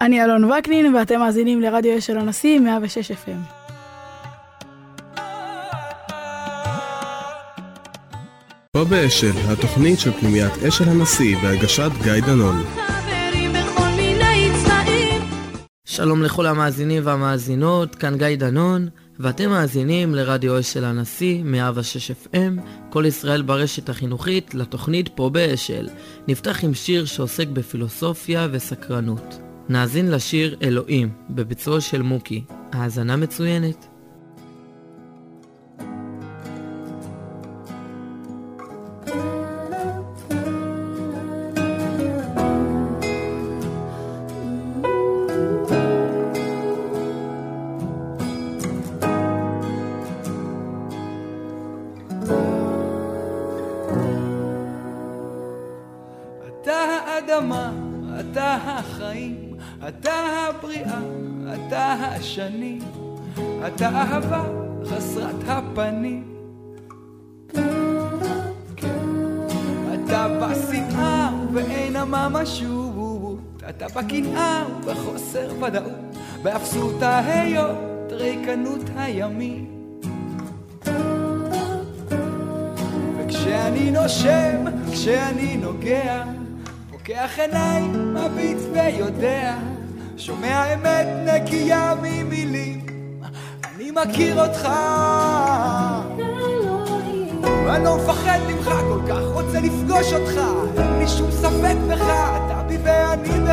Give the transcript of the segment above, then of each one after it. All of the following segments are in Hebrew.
אני אלון וקנין, ואתם מאזינים לרדיו אשל הנשיא, 106 FM. פה באשל, התוכנית של פנימיית אשל הנשיא בהגשת גיא דנון. שלום לכל המאזינים והמאזינות, כאן גיא דנון, ואתם מאזינים לרדיו אשל הנשיא, 106 FM, כל ישראל ברשת החינוכית, לתוכנית פה באשל. נפתח עם שיר שעוסק בפילוסופיה וסקרנות. נאזין לשיר אלוהים, בביצועו של מוקי. האזנה מצוינת. בקנאה ובחוסר ודאות, באפסות ההיות, ריקנות הימים. וכשאני נושם, כשאני נוגע, פוקח עיניים, מביט ויודע שומע אמת נקייה ממילים, אני מכיר אותך. ואני לא מפחד ממך כל כך, רוצה לפגוש אותך, אין לי שום ספק בך, אתה בי ואני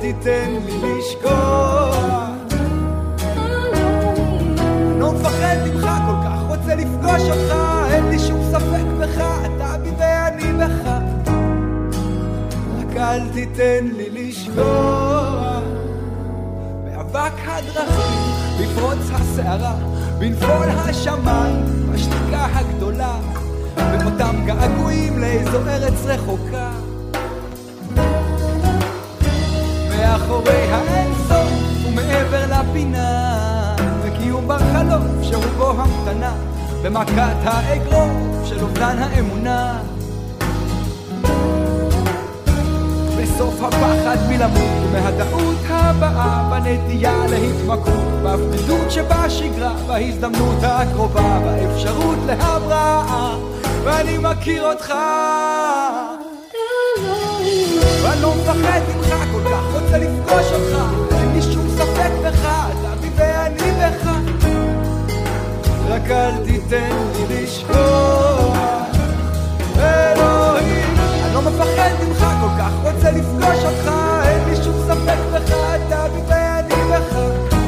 תיתן לי לשכוח. לא מפחד ממך כל כך, רוצה לפגוש אותך, אין לי שום ספק בך, אתה בי ואני בך. אל תיתן לי לשקוע באבק הדרכים, בפרוץ הסערה, בנפול השמיים, בשתיקה הגדולה, באותם געגועים לאיזו ארץ רחוקה. מאחורי האינסוף ומעבר לפינה, וקיום בר חלוף שרובו המתנה, במכת האגרוף של אובדן האמונה. בסוף הפחד מלמות ומהטעות הבאה בנטייה להתמכרות בהפקדות שבשגרה בהזדמנות הקרובה באפשרות להבראה ואני מכיר אותך ואני לא מפחד ממך כל רוצה לפגוש אותך אין לי שום ספק בך אתה בי ואני בך רק אל תיתן לי לשכוח אלוהים אני לא מפחד ממך כל כך רוצה לפגוש אותך, אין לי שום ספק בך, אתה בי ואני בך.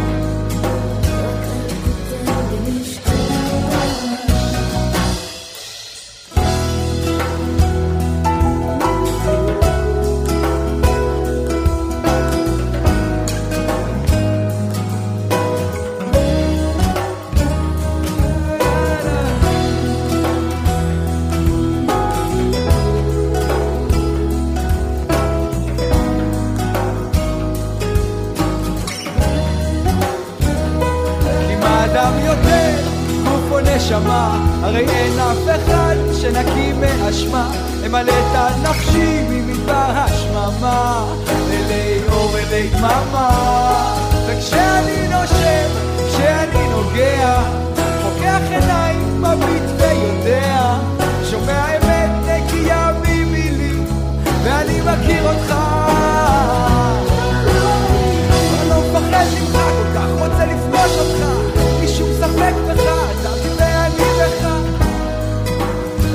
נשמה, הרי אין אף אחד שנקי מאשמה, אמלאת על נפשי ממדבר השממה, אלי אור אלי דממה, וכשאני נושם, כשאני נוגע, פוקח עיניים, מביט ויודע, שומע אמת נקייה ממילים, ואני מכיר אותך.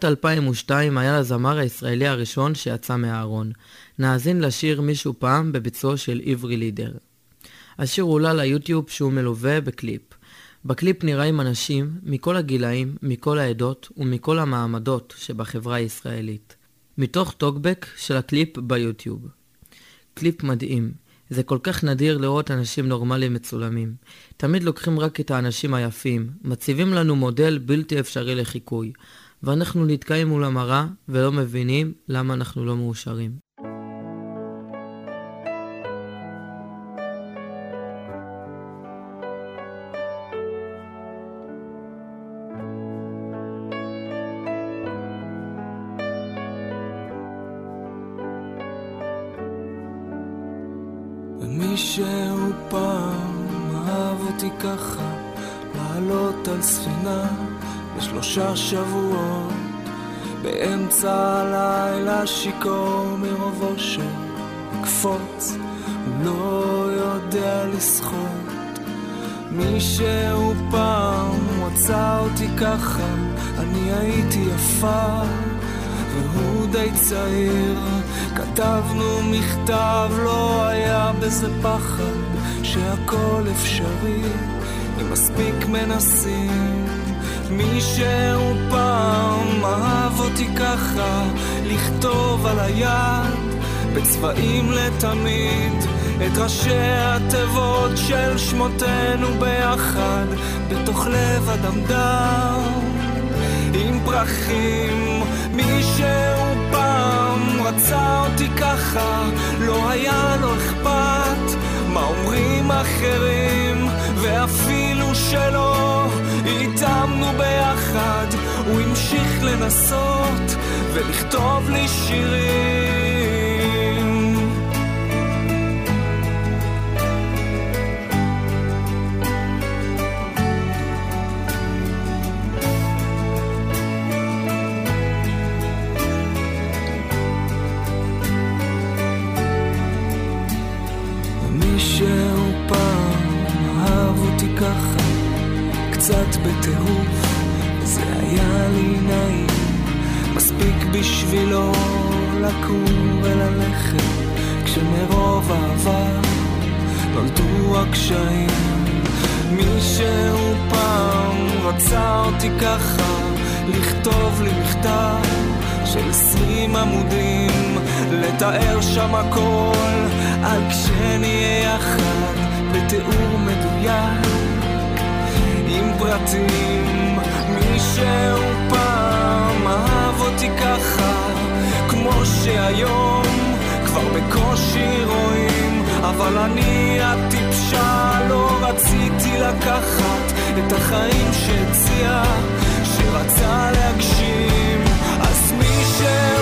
בשנת 2002 היה לזמר הישראלי הראשון שיצא מהארון. נאזין לשיר מישהו פעם בביצועו של עברי לידר. השיר עולה ליוטיוב שהוא מלווה בקליפ. בקליפ נראים אנשים מכל הגילאים, מכל העדות ומכל המעמדות שבחברה הישראלית. מתוך טוקבק של הקליפ ביוטיוב. קליפ מדהים. זה כל כך נדיר לראות אנשים נורמליים מצולמים. תמיד לוקחים רק את האנשים היפים, מציבים לנו מודל בלתי אפשרי לחיקוי. ואנחנו נתקעים מול המראה ולא מבינים למה אנחנו לא מאושרים. מישהו פעם אהב אותי ככה, לעלות על ספינה בשלושה שבועות, באמצע הלילה שיכור מרוב אושר, לקפוץ, הוא לא יודע לשחות. מישהו פעם רצה אותי ככה, אני הייתי יפה, והוא די צעיר. כתבנו מכתב, לא היה בזה פחד, שהכל אפשרי, אם מספיק מנסים. מישהו פעם אהב אותי ככה, לכתוב על היד בצבעים לתמיד את ראשי התיבות של שמותינו ביחד בתוך לב אדמדם עם פרחים מישהו פעם רצה אותי ככה לא היה לו אכפת מה אומרים אחרים ואפילו שלא התאמנו ביחד, הוא המשיך לנסות ולכתוב לי שירים. שהוא פעם אהב אותי ככה, קצת בטירוף, זה היה לי נעים, מספיק בשבילו לקום וללכת, כשמרוב אהבה נולדו הקשיים. מי שהוא פעם רצה אותי ככה, לכתוב לי מכתב של עשרים עמודים, לתאר שם הכל, על כשנהיה יחד, בתיאור מדויק, עם פרטים. מישהו פעם אהב אותי ככה, כמו שהיום כבר בקושי רואים, אבל אני הטיפשה, לא רציתי לקחת את החיים שהציע, שרצה להגשים. אז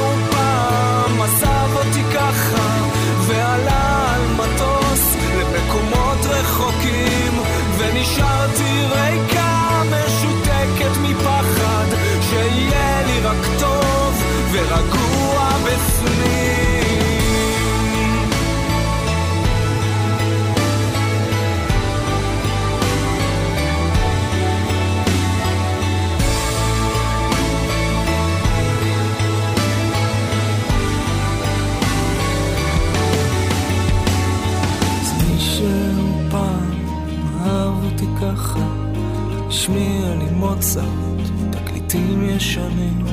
מוצרט, תקליטים ישנים,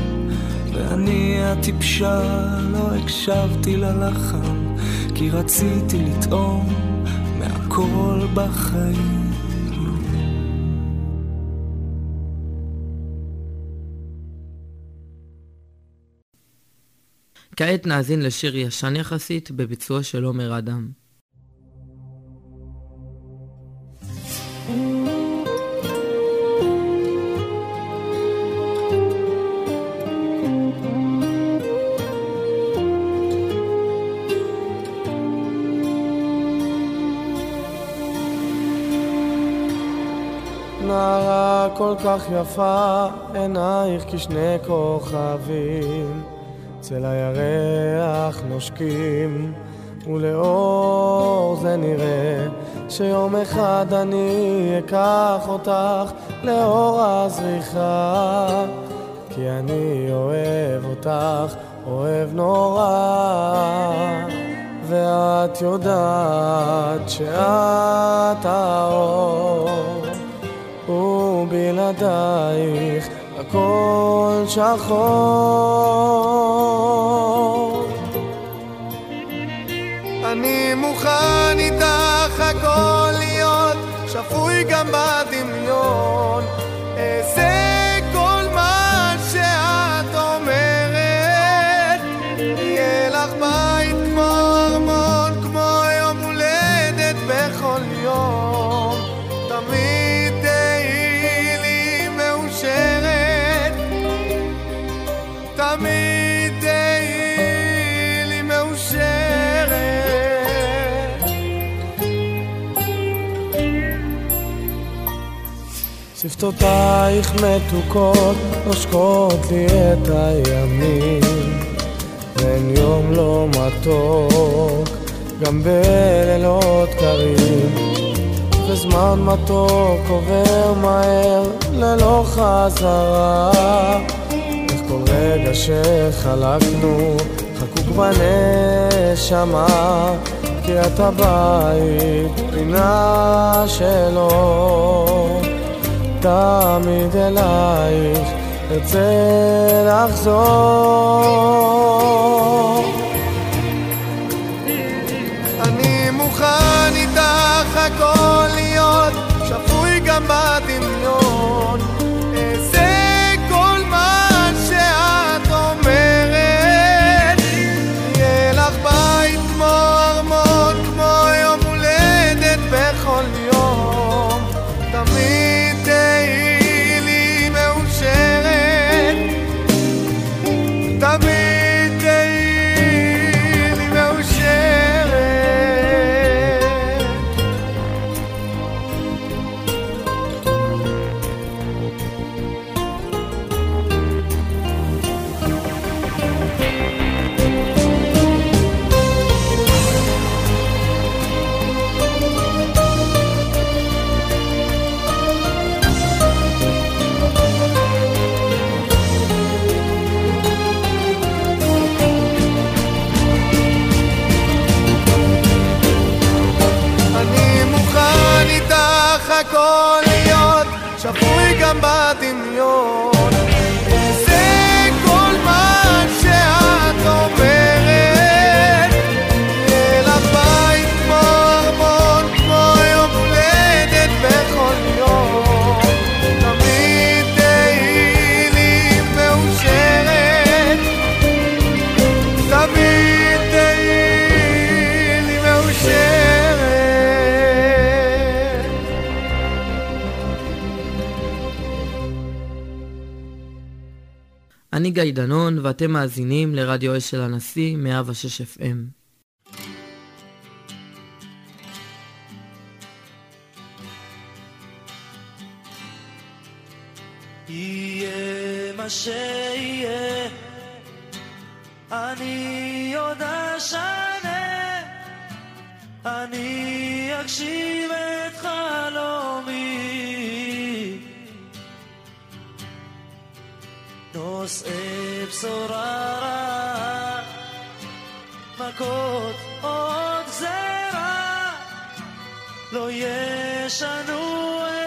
ואני הטיפשה לא הקשבתי ללחן, כי רציתי לטעום מהכל בחיים. כעת נאזין לשיר ישן יחסית בביצוע של עומר אדם. כל כך יפה, עינייך כשני כוכבים, צל הירח נושקים, ולאור זה נראה שיום אחד אני אקח אותך לאור הזריחה, כי אני אוהב אותך, אוהב נורא. ואת יודעת שאת האור ובלעדייך הכל שחור. אני מוכן איתך הכל להיות שפוי גם בדמיון אעשה שפתותייך מתוקות נושקות לי את הימים. ואין יום לא מתוק גם בלילות קרים. וזמן מתוק עובר מהר ללא חזרה. איך כל רגע שחלקנו חקוק בנשמה כי את הבית פינה שלו תמיד אלייך ארצה לחזור גיא דנון, ואתם מאזינים לרדיו אשל הנשיא, 106 FM. יהיה מה שיהיה, אני עוד אשנה, אני אגשים את חלומי. נושאי בשורה רעה, מכות או גזרה, לא ישנו את...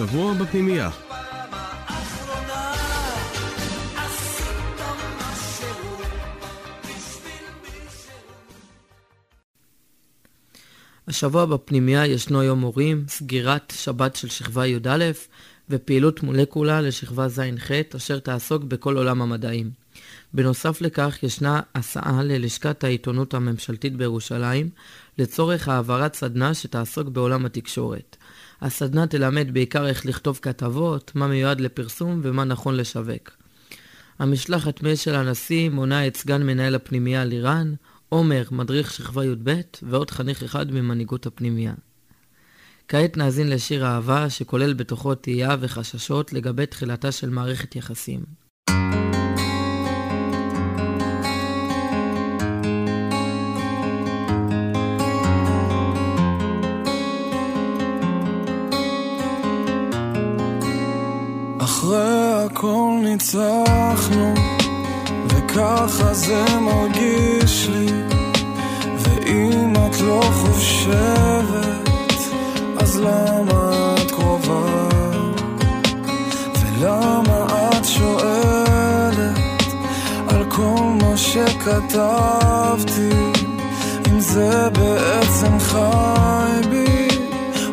השבוע בפנימייה. השבוע בפנימייה ישנו יום הורים, סגירת שבת של שכבה י"א ופעילות מולקולה לשכבה ז'-ח' אשר תעסוק בכל עולם המדעים. בנוסף לכך ישנה הסעה ללשכת העיתונות הממשלתית בירושלים לצורך העברת סדנה שתעסוק בעולם התקשורת. הסדנה תלמד בעיקר איך לכתוב כתבות, מה מיועד לפרסום ומה נכון לשווק. המשלחת מאשל הנשיא מונה את סגן מנהל הפנימייה לירן, עומר, מדריך שכבה י"ב, ועוד חניך אחד ממנהיגות הפנימייה. כעת נאזין לשיר אהבה שכולל בתוכו תהייה וחששות לגבי תחילתה של מערכת יחסים. הכל ניצחנו, וככה זה מרגיש לי. ואם את לא חושבת, אז למה את קרובה? ולמה את שואלת על כל מה שכתבתי? אם זה בעצם חי בי,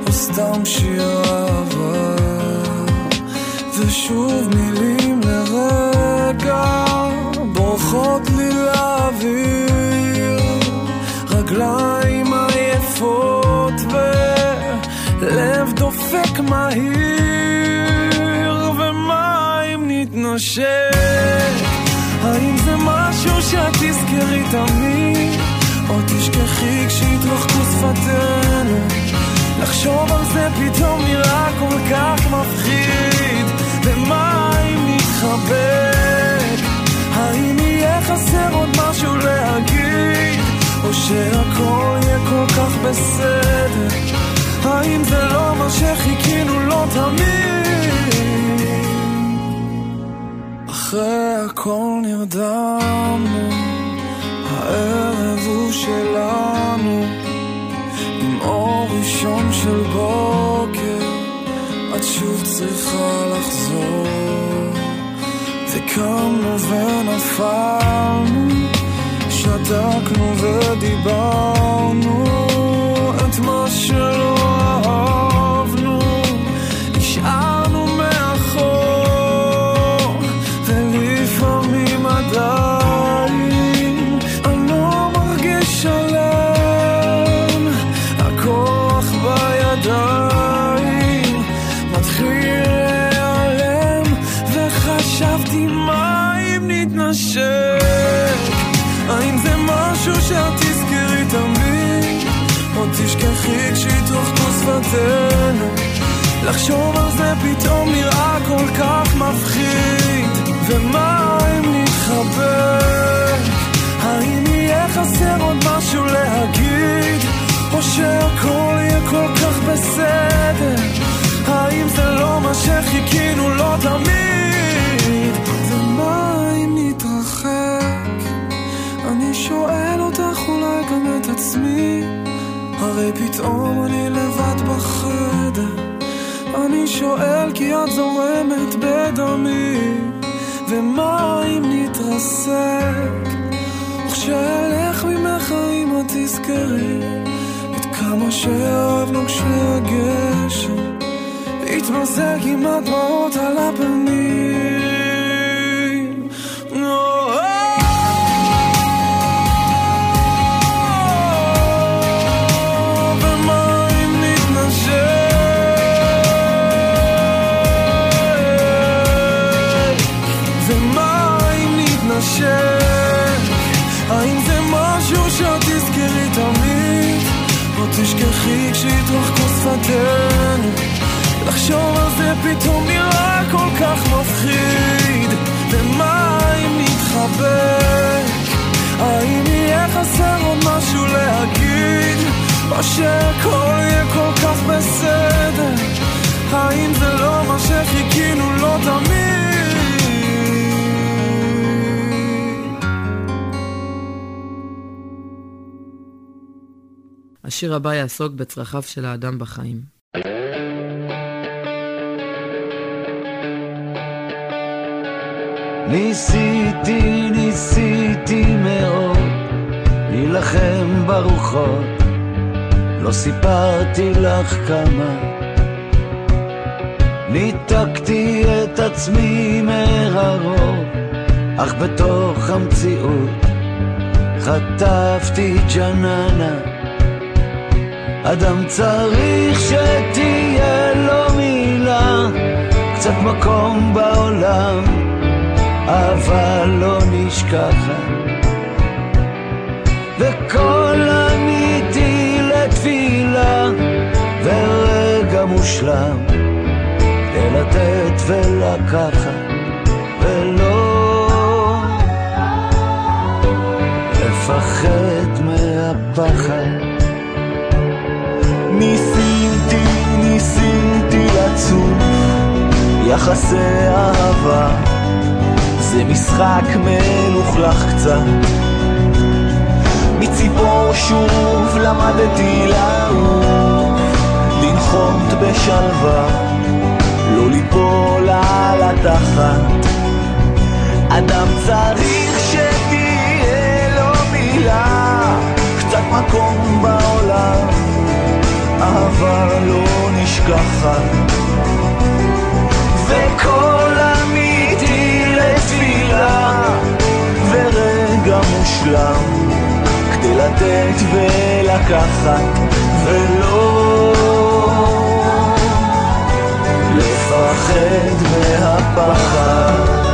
או סתם אהבה? ושוב מילים לרגע בורחות לי לאוויר. רגליים עייפות ולב דופק מהיר ומה אם נתנשק? האם זה משהו שאת תזכרי תמיד? או תשכחי כשיתרחקו שפתינו? לחשוב על זה פתאום נראה כל כך מפחיד כך בסדר? האם זה לא מה שחיכינו לו תמיד? אחרי הכל נרדמנו, הערב הוא שלנו, עם אור ראשון של בוקר. את שוב צריכה לחזור וקמנו ונפלנו שתקנו ודיברנו את שפתינו לחשוב על זה פתאום נראה כל כך מפחיד. ומה אם נתחבק האם יהיה חסר עוד משהו להגיד? או שהכל יהיה כל כך בסדר? האם זה לא מה שחיכינו? לו תמיד? ומה אם נתרחק? אני שואל אותך אולי גם את עצמי הרי פתאום אני לבד בחדר אני שואל כי את זורמת בדמי ומה אם נתרסק? וכשאלך ממך אם את תזכרי את כמה שאהבנו כשהגשם התמזג עם הדמעות על הפנים שפתינו? לחשוב על זה פתאום נראה כל כך מפחיד ומה אם נתחבק? האם יהיה חסר עוד משהו להגיד? או שהכל יהיה כל כך בסדר? האם זה לא מה שחיכינו לו תמיד? השיר הבא יעסוק בצרכיו של האדם בחיים. ניסיתי, ניסיתי מאוד להילחם ברוחות. לא סיפרתי לך כמה. ניתקתי את עצמי מהרוב אך בתוך המציאות חטפתי ג'ננה אדם צריך שתהיה קצת מקום בעולם, אבל לא נשכחת. וקול אמיתי לתפילה, ורגע מושלם, ללתת ולקחת, ולא לפחד מהפחד. ניסיתי לצוף יחסי אהבה זה משחק מלוכלך קצת. מציפור שוב למדתי לעוף לנחות בשלווה לא ליפול על התחת. אדם צריך שתהיה לו מילה קצת מקום בעולם אהבה לא נשכחת. וקול אמיתי לתפילה ורגע מושלם כדי לתת ולקחת ולא לפחד מהפחד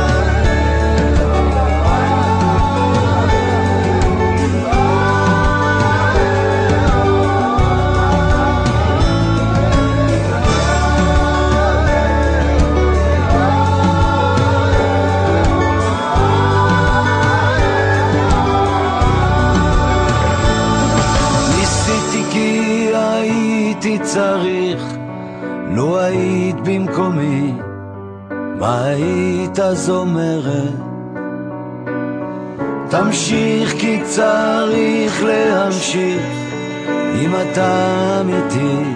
במקומי, מה היית אז אומרת? תמשיך כי צריך להמשיך, אם אתה אמיתי,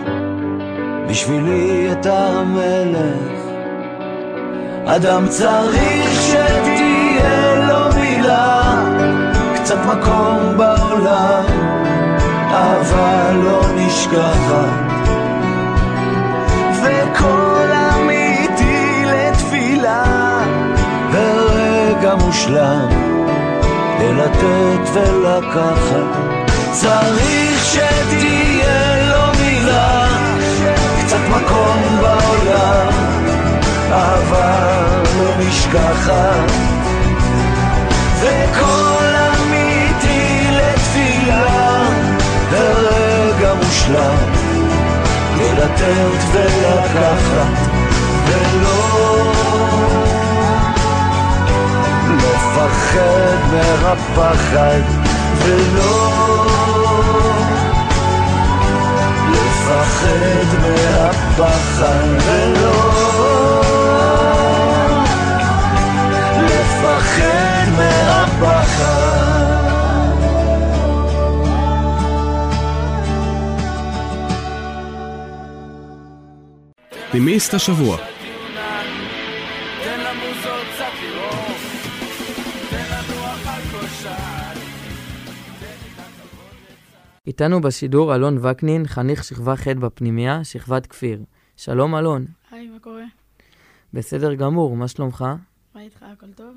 בשבילי אתה המלך. אדם צריך שתהיה לו מילה, קצת מקום בעולם. אהבה לא נשכחת וקול ורגע מושלם ללתת ולקחת. צריך שתהיה לו מילה קצת מקום בעולם אהבה לא נשכחת. וקול אמיתי לתפילה ורגע מושלם ללתת ולקחת ולא לפחד מהפחד ולא לפחד מהפחד ולא לפחד מהפחד. פנימיסט השבוע איתנו בשידור אלון וקנין, חניך שכבה ח' בפנימייה, שכבת כפיר. שלום אלון. היי, מה קורה? בסדר גמור, מה שלומך? מה איתך, הכל טוב?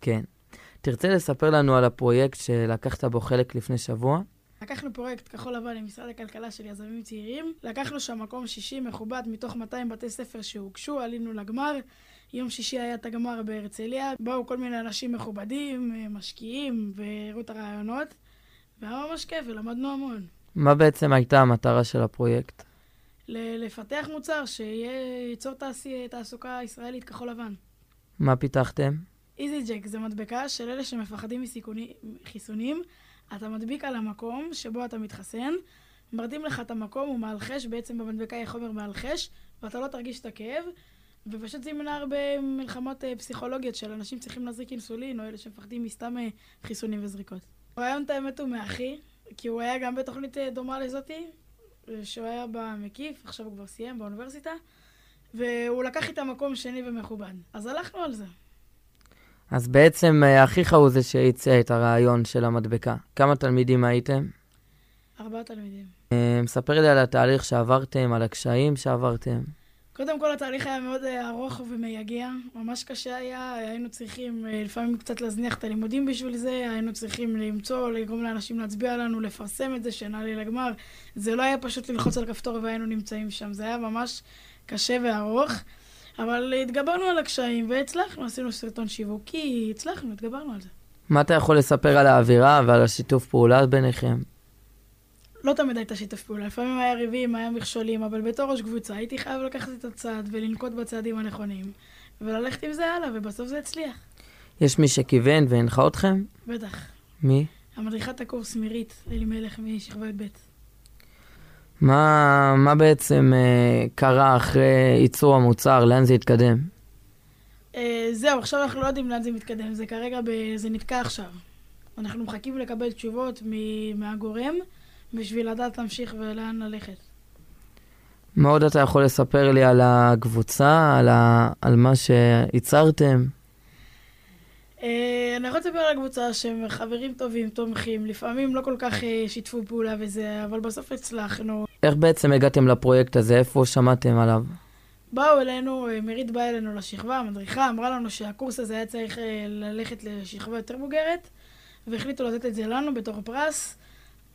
כן. תרצה לספר לנו על הפרויקט שלקחת בו חלק לפני שבוע? לקחנו פרויקט כחול לבן עם משרד הכלכלה של יזמים צעירים, לקחנו שם מקום שישי מכובד מתוך 200 בתי ספר שהוגשו, עלינו לגמר. יום שישי היה את הגמר בהרצליה, באו כל מיני אנשים מכובדים, משקיעים, והראו את הרעיונות. והיה ממש כיף, ולמדנו המון. מה בעצם הייתה המטרה של הפרויקט? ל- לפתח מוצר שייצור תעשי- תעסוקה ישראלית כחול לבן. מה פיתחתם? איזי ג'ק זה מדבקה של אלה שמפחדים מחיסונים. אתה מדביק על המקום שבו אתה מתחסן, מרדים לך את המקום, הוא מאלחש, בעצם במדבקה יהיה חומר מאלחש, ואתה לא תרגיש את הכאב, ופשוט זה ימנע הרבה מלחמות אה, פסיכולוגיות של אנשים צריכים להזריק אינסולין, או אלה שמפחדים מסתם אה, חיסונים וזריקות. הרעיון, את האמת, הוא מאחי, כי הוא היה גם בתוכנית אה, דומה לזאתי, שהוא היה במקיף, עכשיו הוא כבר סיים באוניברסיטה, והוא לקח איתה מקום שני ומכובד. אז הלכנו על זה. אז בעצם אה, אחיך הוא זה שהציע את הרעיון של המדבקה. כמה תלמידים הייתם? ארבעה תלמידים. אה, מספר לי על התהליך שעברתם, על הקשיים שעברתם. קודם כל התהליך היה מאוד אה, ארוך ומייגע, ממש קשה היה, היינו צריכים אה, לפעמים קצת להזניח את הלימודים בשביל זה, היינו צריכים למצוא, לגרום לאנשים להצביע לנו, לפרסם את זה, שנעלה לגמר. זה לא היה פשוט ללחוץ על כפתור והיינו נמצאים שם, זה היה ממש קשה וארוך. אבל התגברנו על הקשיים והצלחנו, עשינו סרטון שיווקי, הצלחנו, התגברנו על זה. מה אתה יכול לספר על האווירה ועל השיתוף פעולה ביניכם? לא תמיד הייתה שיתוף פעולה, לפעמים היה ריבים, היה מכשולים, אבל בתור ראש קבוצה הייתי חייב לקחת את הצעד ולנקוט בצעדים הנכונים, וללכת עם זה הלאה, ובסוף זה הצליח. יש מי שכיוון והנחה אתכם? בטח. מי? המדריכת הקורס מירית, אלימלך משכבה י"ב. מה, מה בעצם אה, קרה אחרי ייצור המוצר? לאן זה התקדם? אה, זהו, עכשיו אנחנו לא יודעים לאן זה מתקדם, זה כרגע, ב... זה נתקע עכשיו. אנחנו מחכים לקבל תשובות מ... מהגורם, בשביל לדעת להמשיך ולאן ללכת. מה עוד אתה יכול לספר לי על הקבוצה, על, ה... על מה שייצרתם? אה, אני יכול לספר על הקבוצה שהם חברים טובים, תומכים, לפעמים לא כל כך אה, שיתפו פעולה וזה, אבל בסוף הצלחנו. איך בעצם הגעתם לפרויקט הזה? איפה שמעתם עליו? באו אלינו, אה, מירית באה אלינו לשכבה, המדריכה אמרה לנו שהקורס הזה היה צריך ללכת לשכבה יותר בוגרת, והחליטו לתת את זה לנו בתור פרס.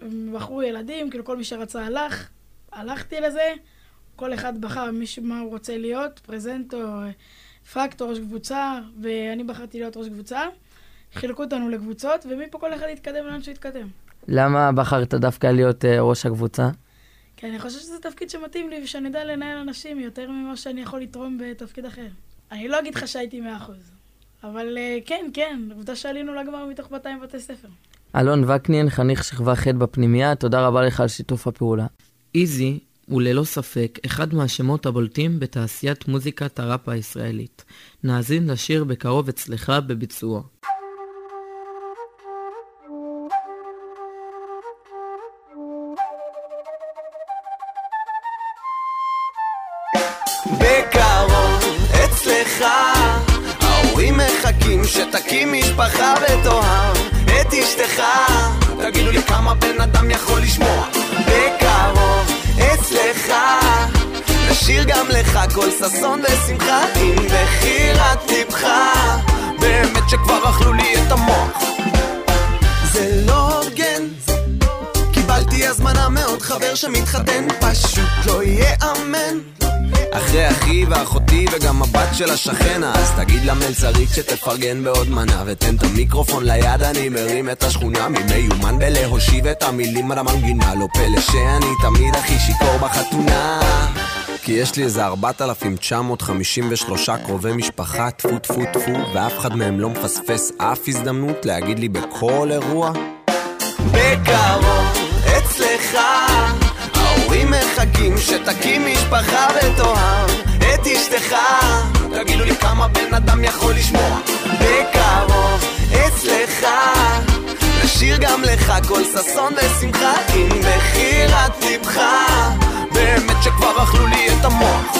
הם בחרו ילדים, כאילו כל מי שרצה הלך, הלכתי לזה, כל אחד בחר מה הוא רוצה להיות, פרזנטור, פקטור, ראש קבוצה, ואני בחרתי להיות ראש קבוצה. חילקו אותנו לקבוצות, ומפה כל אחד יתקדם לאן שיתקדם. למה בחרת דווקא להיות אה, ראש הקבוצה? כי אני חושבת שזה תפקיד שמתאים לי, ושאני יודע לנהל אנשים יותר ממה שאני יכול לתרום בתפקיד אחר. אני לא אגיד לך שהייתי 100%, אבל אה, כן, כן, עובדה שעלינו לגמר מתוך 200 בתי ספר. אלון וקנין, חניך שכבה ח' בפנימייה, תודה רבה לך על שיתוף הפעולה. איזי הוא ללא ספק אחד מהשמות הבולטים בתעשיית מוזיקת הראפ הישראלית. נאזין לשיר בקרוב אצלך בביצועו. בקרוב אצלך ההורים מחכים שתקים משפחה ותאהב אשתך. תגידו לי כמה בן אדם יכול לשמוע. בקרוב אצלך. נשאיר גם לך כל ששון ושמחה. עם בחירת ליבך באמת שכבר אכלו לי את המוח. זה לא הוגן. קיבלתי הזמנה מעוד חבר שמתחתן. פשוט לא ייאמן אחרי אחי ואחותי וגם הבת של השכן אז תגיד למלצרית שתפרגן בעוד מנה ותן את המיקרופון ליד אני מרים את השכונה. ממיומן בלהושיב את המילים על המנגינה לא פלא שאני תמיד הכי שיכור בחתונה. כי יש לי איזה 4,953 קרובי משפחה, טפו טפו טפו, ואף אחד מהם לא מפספס אף הזדמנות להגיד לי בכל אירוע. בקרוב אצלך ההורים מחכים שתקים משפחה ותאהב את אשתך. תגידו לי כמה בן אדם יכול לשמוע בקרוב אצלך. נשאיר גם לך כל ששון ושמחה עם בחירת ליבך. באמת שכבר אכלו לי את המוח.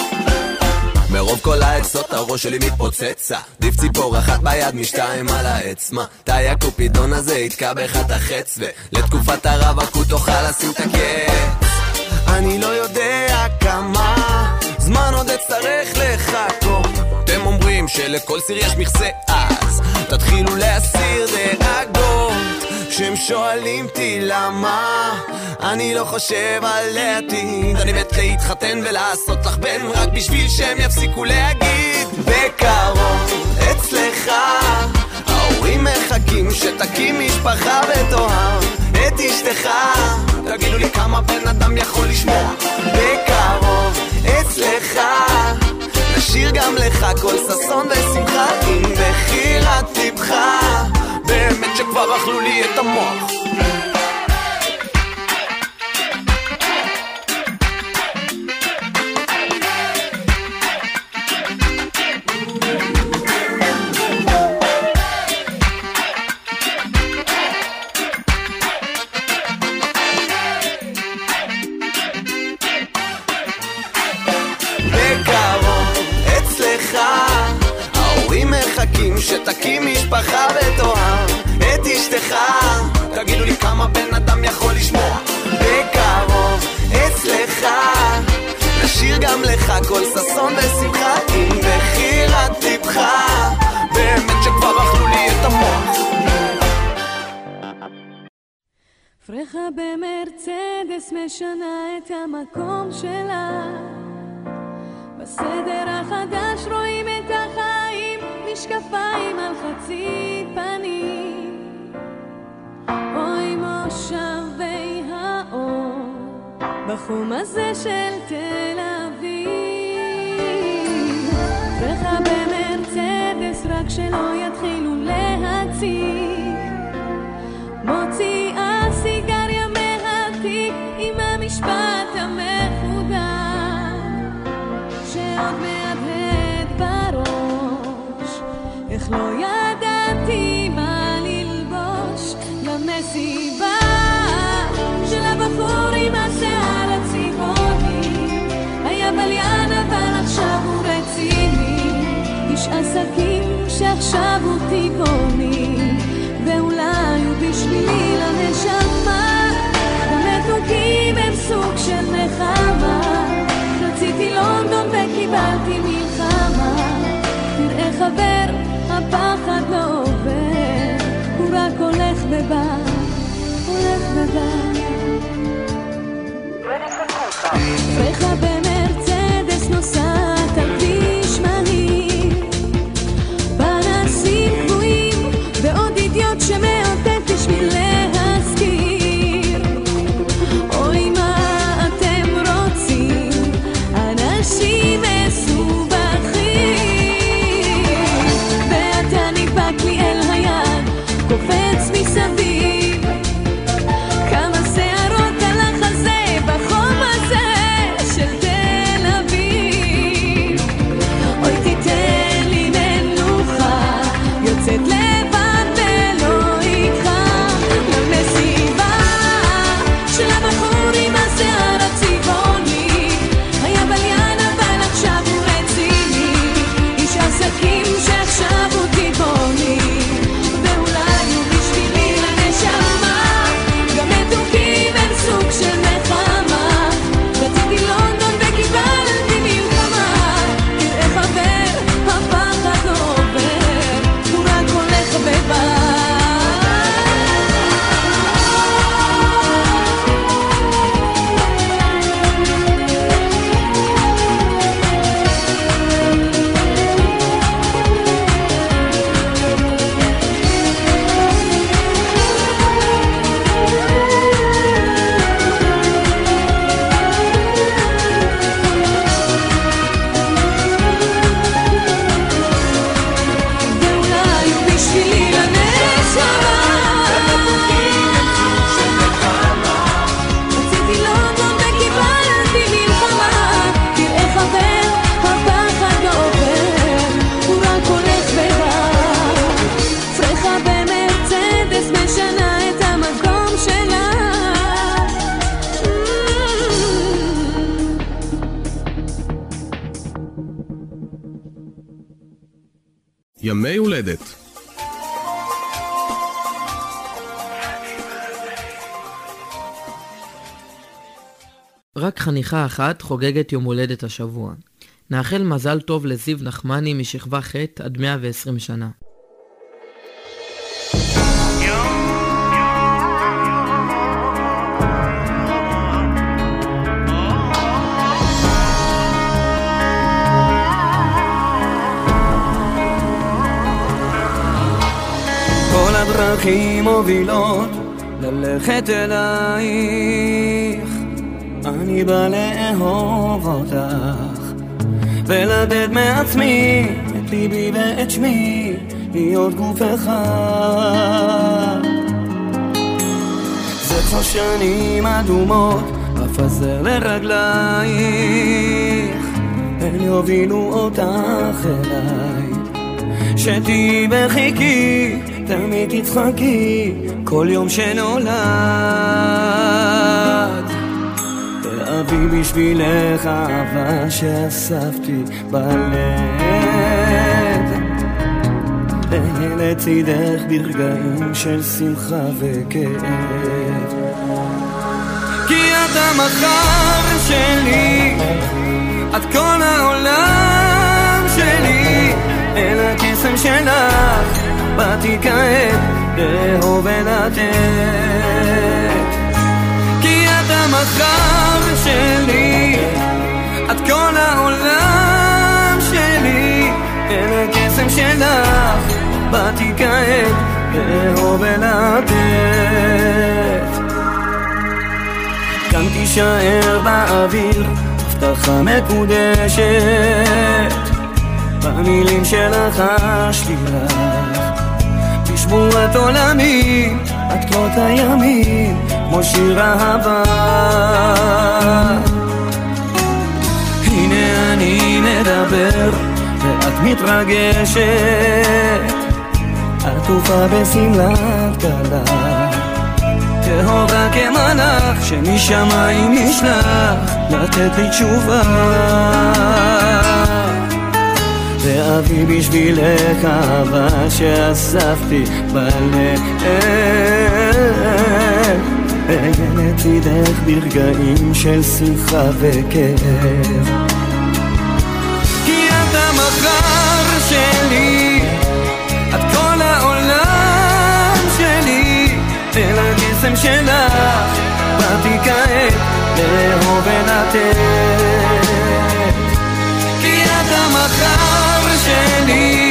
מרוב כל העצות הראש שלי מתפוצץ. עדיף ציפור אחת ביד משתיים על העץ תאי הקופידון הזה יתקע בך את החץ ולתקופת הרווקות תוכל לשים את הקץ אני לא יודע כמה זמן עוד אצטרך לחכות. אתם אומרים שלכל סיר יש מכסה אז תתחילו להסיר דאגות. שהם שואלים אותי למה אני לא חושב על העתיד. אני מת להתחתן ולעשות לך בן רק בשביל שהם יפסיקו להגיד. בקרוב אצלך ההורים מחכים שתקים משפחה ותאהב את אשתך תגידו לי כמה בן אדם יכול לשמוע. בקרוב אצלך. נשאיר גם לך כל ששון ושמחה עם בחירת ליבך. באמת שכבר אכלו לי את המוח משנה את המקום שלה. בסדר החדש משקפיים על חצי פנים, אוי מושבי האור, בחום הזה של תל אביב. לך במרצדס רק שלא יתחילו להציג, מוציאה עם פרחה חניכה אחת חוגגת יום הולדת השבוע. נאחל מזל טוב לזיו נחמני משכבה ח' עד 120 שנה. כל הדרכים מובילות ללכת אלייך אני בא לאהוב אותך ולתת מעצמי את ליבי ואת שמי להיות גוף אחד. זה כבר שנים אדומות אפזר לרגלייך. הן יובילו אותך אליי. שתהיי בחיקי, תמיד תצחקי, כל יום שנולד. תאהבי בשבילך אהבה שאספתי בלב. אהיה לצידך ברגעים של שמחה וכאב. כי את המחר שלי, את כל העולם שלי, אל הקסם שלך, באתי כעת לאהוב ולתת. המחר שלי, את כל העולם שלי, אל הקסם שלך, באתי כעת לאהוב ולתת. כאן תישאר באוויר הבטחה מקודשת במילים שלחשתי לך בשבועת עולמי עד קרות הימים כמו שיר אהבה. הנה אני מדבר ואת מתרגשת. עטופה בשמלת כלה טהורה כמלאך שמשמיים נשלח לתת לי תשובה. ואבי בשבילך אהבה שאספתי בלב אהיה לצידך ברגעים של שמחה וכאב כי את המחר שלי את כל העולם שלי אל הקסם שלך באתי כעת לאהוב ולתת. כי את המחר שלי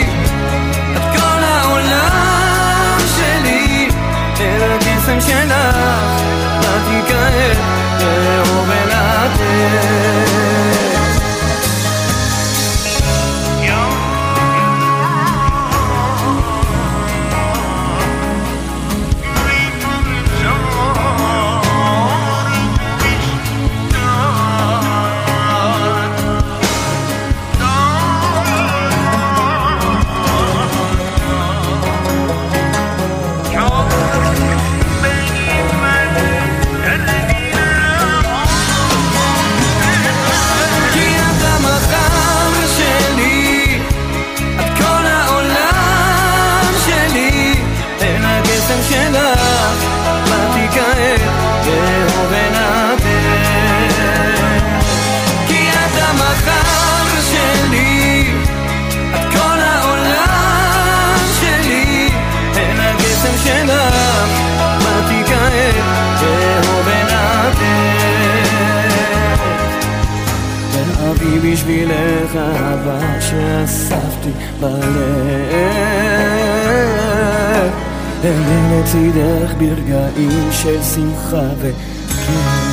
ולתת כי בשבילך אהבה שאספתי בלב. אהיה לצידך ברגעים של שמחה וכאב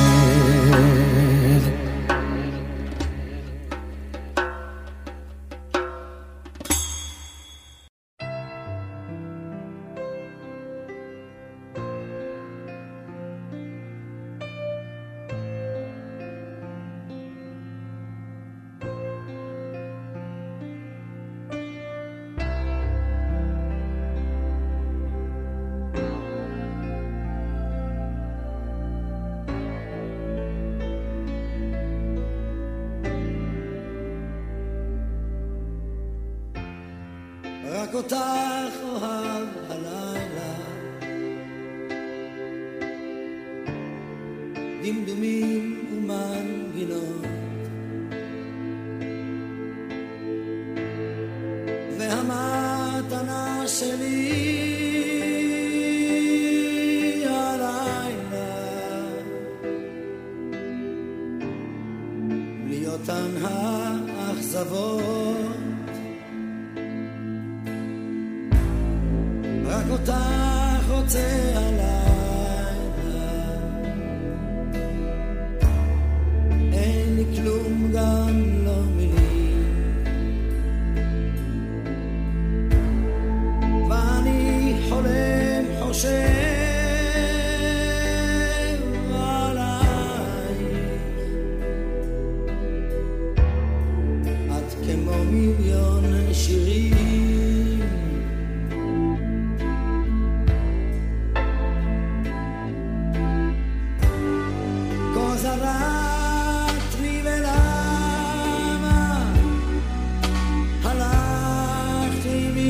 רק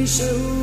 手。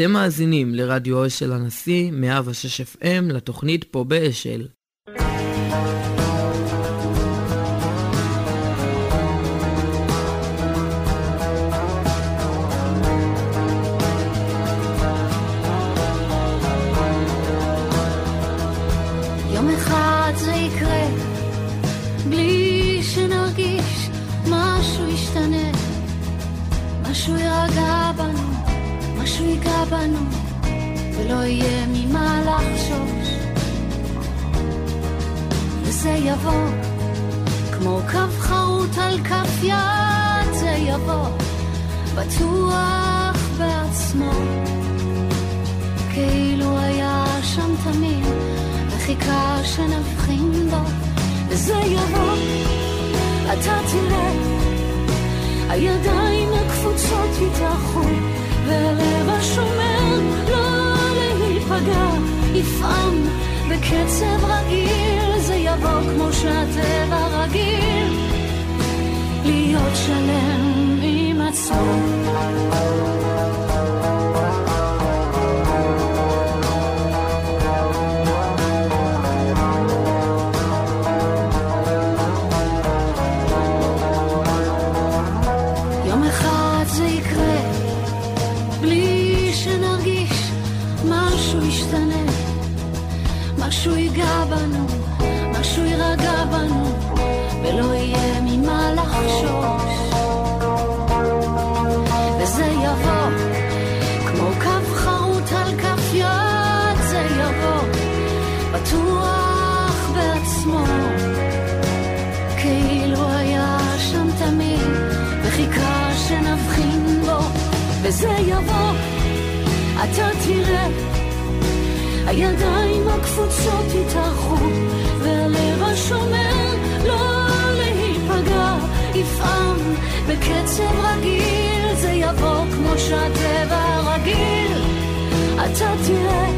אתם מאזינים לרדיו אשל הנשיא, 106 FM, לתוכנית פה באשל. זה יבוא, אתה תראה. הידיים הקפוצות יתארחו, והלב השומר לא להיפגע, יפעם בקצב רגיל, זה יבוא כמו שהטבע רגיל, אתה תראה.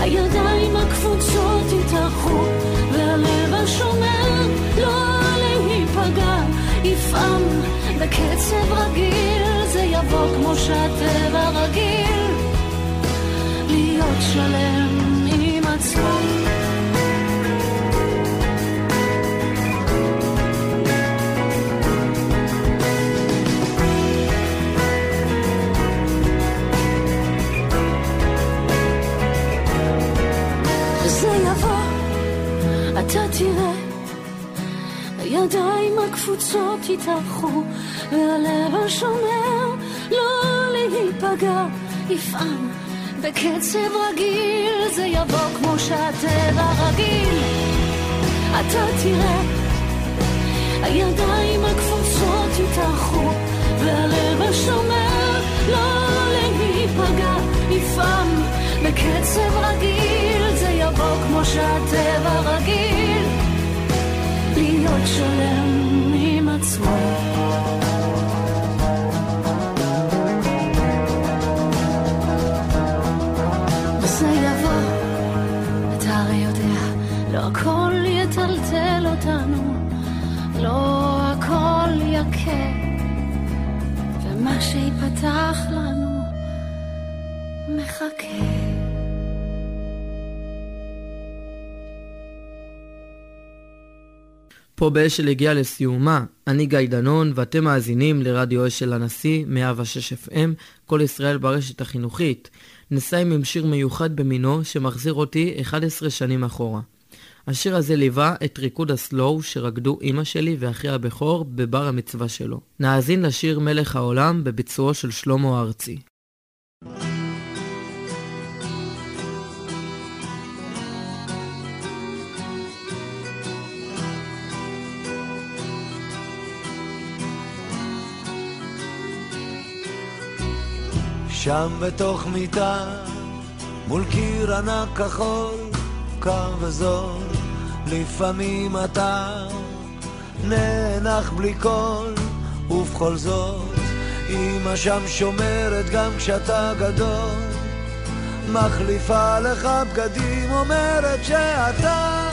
הידיים הקפוצות יתארחו, והלב השומר לא להיפגע, יפעם בקצב רגיל. זה יבוא כמו שהטבע רגיל, להיות שלם עם עצמו. אתה תראה, הידיים הקפוצות יתארחו, והלב השומר להיפגע, יפעם. בקצב רגיל, זה יבוא כמו שהטבע רגיל. אתה תראה, הידיים הקפוצות יתארחו, והלב השומר לא להיפגע, יפעם. בקצב רגיל, זה יבוא כמו שהטבע רגיל, להיות שלם פה באשל הגיע לסיומה, אני גיא דנון, ואתם מאזינים לרדיו אשל הנשיא, 106 FM, כל ישראל ברשת החינוכית. נסיים עם שיר מיוחד במינו, שמחזיר אותי 11 שנים אחורה. השיר הזה ליווה את ריקוד הסלואו שרקדו אימא שלי ואחי הבכור בבר המצווה שלו. נאזין לשיר מלך העולם בביצועו של שלמה ארצי. שם בתוך מיטה, מול קיר ענק כחול, קר וזול, לפעמים אתה נאנח בלי קול, ובכל זאת, אמא שם שומרת גם כשאתה גדול, מחליפה לך בגדים, אומרת שאתה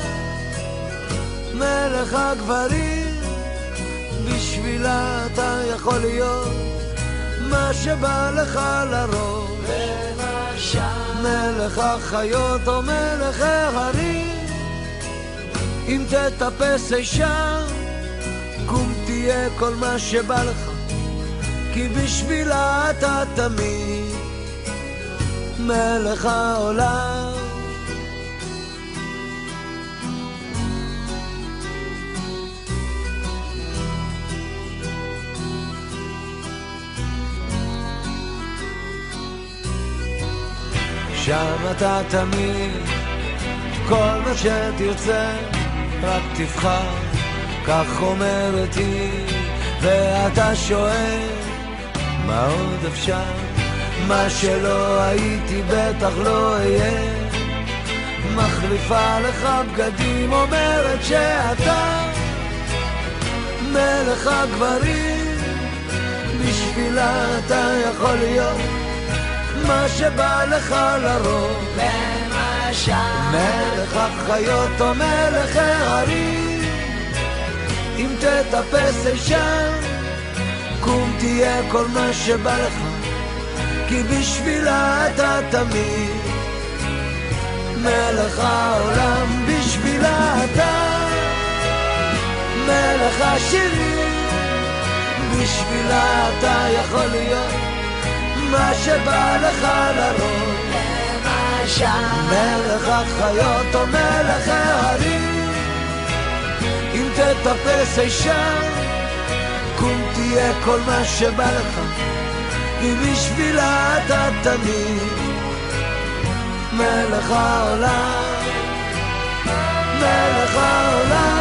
מלך הגברים, בשבילה אתה יכול להיות מה שבא לך לראש. מלך החיות או מלך ההרים, אם תטפס אי שם, קום תהיה כל מה שבא לך, כי בשבילה אתה תמיד מלך העולם. שם אתה תמיד, כל מה שתרצה, רק תבחר, כך אומרת היא, ואתה שואל, מה עוד אפשר? מה שלא הייתי בטח לא אהיה. מחליפה לך בגדים, אומרת שאתה מלך הגברים, בשבילה אתה יכול להיות מה שבא לך לראש. למשל. מלך החיות או מלך ההרים. אם תטפס אי שם, קום תהיה כל מה שבא לך. כי בשבילה אתה תמיד מלך העולם, בשבילה אתה מלך השירים. בשבילה אתה יכול להיות מה שבא לך לראש. מלך החיות או מלך ההרים. אם תטפס אי שם, קום תהיה כל מה שבא לך. כי בשבילה אתה תמיד מלך העולם. מלך העולם.